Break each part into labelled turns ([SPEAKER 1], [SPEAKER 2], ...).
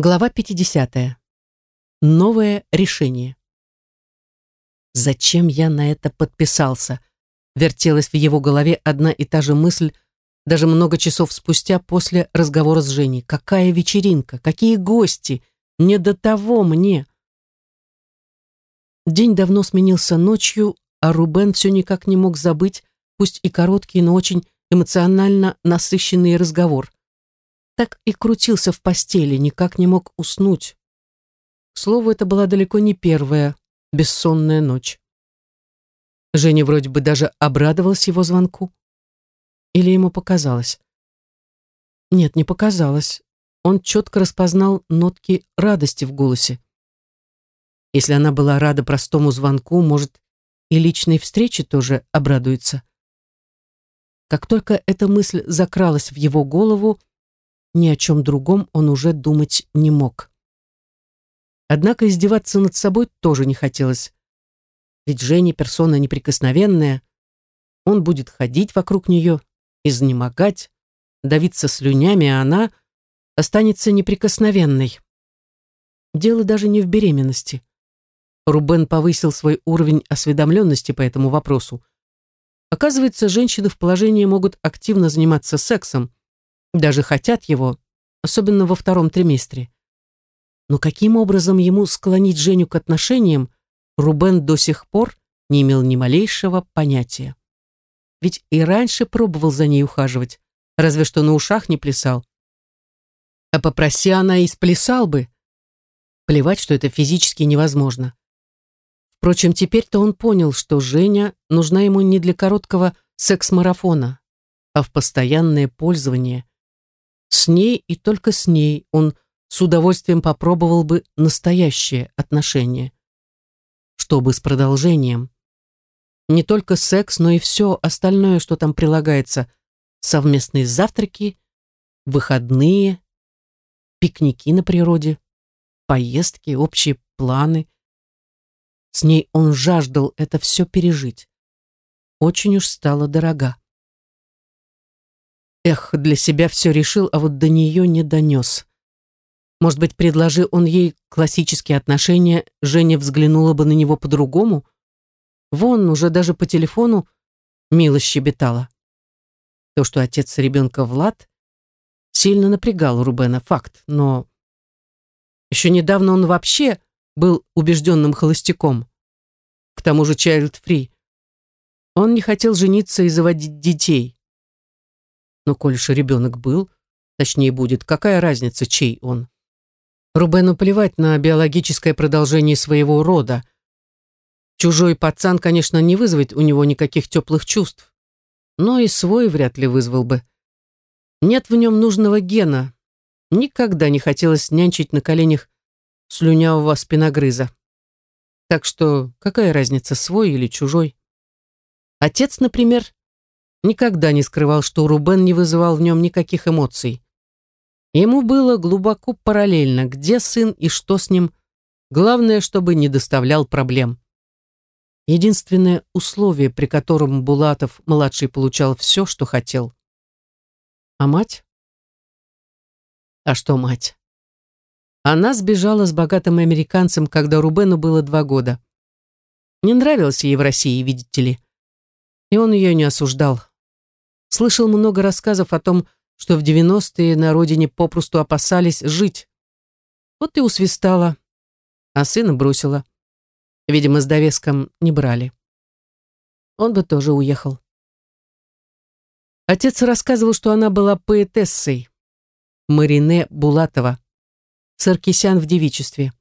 [SPEAKER 1] Глава 50. Новое решение. Зачем я на это подписался? Вертелась в его голове одна и та же мысль, даже много часов спустя после разговора с Женей. Какая вечеринка? Какие гости? Не до того мне. День давно сменился ночью, а Рубен все никак не мог забыть, пусть и короткий, но очень эмоционально насыщенный разговор так и крутился в постели, никак не мог уснуть. К слову, это была далеко не первая бессонная ночь. Женя вроде бы даже обрадовалась его звонку. Или ему показалось? Нет, не показалось. Он четко распознал нотки радости в голосе. Если она была рада простому звонку, может, и личной встрече тоже обрадуется. Как только эта мысль закралась в его голову, ни о чем другом он уже думать не мог. Однако издеваться над собой тоже не хотелось. Ведь Женя персона неприкосновенная. Он будет ходить вокруг нее, изнемогать, давиться слюнями, а она останется неприкосновенной. Дело даже не в беременности. Рубен повысил свой уровень осведомленности по этому вопросу. Оказывается, женщины в положении могут активно заниматься сексом, даже хотят его, особенно во втором триместре. Но каким образом ему склонить Женю к отношениям, Рубен до сих пор не имел ни малейшего понятия. Ведь и раньше пробовал за ней ухаживать, разве что на ушах не плясал. А попроси она и сплясал бы. Плевать, что это физически невозможно. Впрочем, теперь-то он понял, что Женя нужна ему не для короткого секс-марафона, а в постоянное пользование, с ней и только с ней он с удовольствием попробовал бы настоящее отношение. Чтобы с продолжением. Не только секс, но и все остальное, что там прилагается. Совместные завтраки, выходные, пикники на природе, поездки, общие планы. С ней он жаждал это все пережить. Очень уж стало дорога. Эх, для себя все решил, а вот до нее не донес. Может быть, предложи он ей классические отношения, Женя взглянула бы на него по-другому? Вон, уже даже по телефону мило щебетала. То, что отец ребенка Влад, сильно напрягал Рубена, факт, но... Еще недавно он вообще был убежденным холостяком. К тому же child-free. Он не хотел жениться и заводить детей. Но коль же ребенок был, точнее будет, какая разница, чей он? Рубену плевать на биологическое продолжение своего рода. Чужой пацан, конечно, не вызовет у него никаких теплых чувств, но и свой вряд ли вызвал бы. Нет в нем нужного гена. Никогда не хотелось нянчить на коленях слюнявого спиногрыза. Так что какая разница, свой или чужой? Отец, например, никогда не скрывал, что Рубен не вызывал в нем никаких эмоций. Ему было глубоко параллельно, где сын и что с ним. Главное, чтобы не доставлял проблем. Единственное условие, при котором Булатов-младший получал все, что хотел. А мать? А что мать? Она сбежала с богатым американцем, когда Рубену было два года. Не нравился ей в России, видите ли. И он ее не осуждал. Слышал много рассказов о том, что в 90-е на родине попросту опасались жить. Вот и усвистала, а сына бросила. Видимо, с довеском не брали. Он бы тоже уехал. Отец рассказывал, что она была поэтессой. Марине Булатова. Саркисян в девичестве.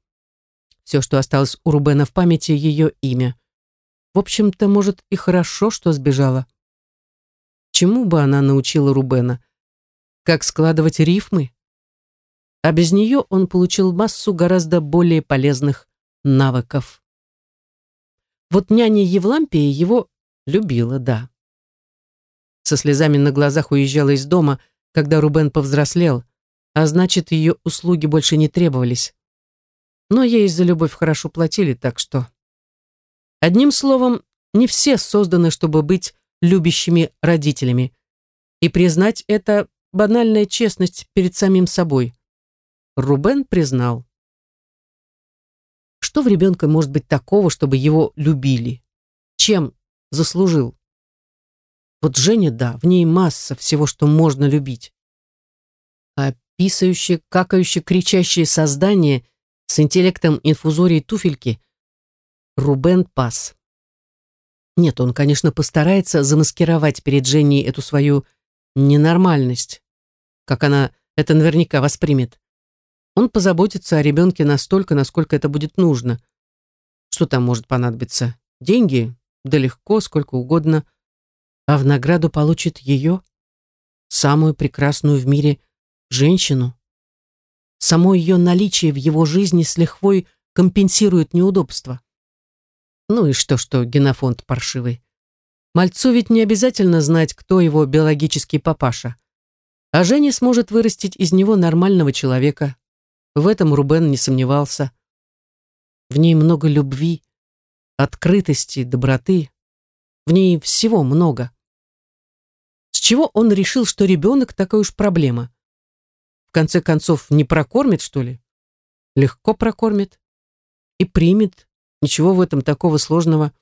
[SPEAKER 1] Все, что осталось у Рубена в памяти, ее имя. В общем-то, может, и хорошо, что сбежала. Чему бы она научила Рубена? Как складывать рифмы? А без нее он получил массу гораздо более полезных навыков. Вот няня Евлампия его любила, да. Со слезами на глазах уезжала из дома, когда Рубен повзрослел, а значит, ее услуги больше не требовались. Но ей за любовь хорошо платили, так что... Одним словом, не все созданы, чтобы быть любящими родителями. И признать это банальная честность перед самим собой. Рубен признал. Что в ребенка может быть такого, чтобы его любили? Чем заслужил? Вот Женя, да, в ней масса всего, что можно любить. А писающее, какающее, кричащее создание с интеллектом инфузории туфельки Рубен Пас. Нет, он, конечно, постарается замаскировать перед Женей эту свою ненормальность, как она это наверняка воспримет. Он позаботится о ребенке настолько, насколько это будет нужно. Что там может понадобиться? Деньги? Да легко, сколько угодно. А в награду получит ее, самую прекрасную в мире женщину. Само ее наличие в его жизни с лихвой компенсирует неудобства. Ну и что, что генофонд паршивый. Мальцу ведь не обязательно знать, кто его биологический папаша. А Женя сможет вырастить из него нормального человека. В этом Рубен не сомневался. В ней много любви, открытости, доброты. В ней всего много. С чего он решил, что ребенок такая уж проблема? В конце концов, не прокормит, что ли? Легко прокормит. И примет. Ничего в этом такого сложного.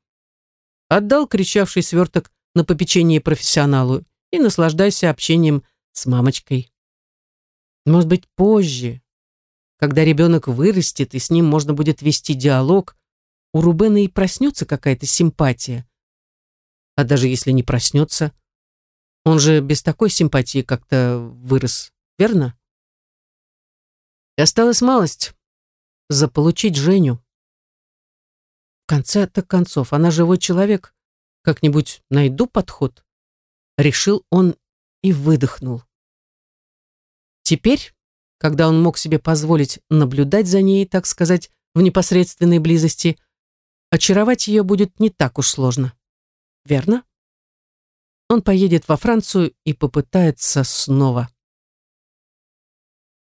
[SPEAKER 1] Отдал кричавший сверток на попечение профессионалу и наслаждайся общением с мамочкой. Может быть, позже, когда ребенок вырастет, и с ним можно будет вести диалог, у Рубена и проснется какая-то симпатия. А даже если не проснется, он же без такой симпатии как-то вырос, верно? И осталась малость — заполучить Женю. Конце-то концов, она живой человек. Как-нибудь найду подход. Решил он и выдохнул. Теперь, когда он мог себе позволить наблюдать за ней, так сказать, в непосредственной близости, очаровать ее будет не так уж сложно. Верно? Он поедет во Францию и попытается снова.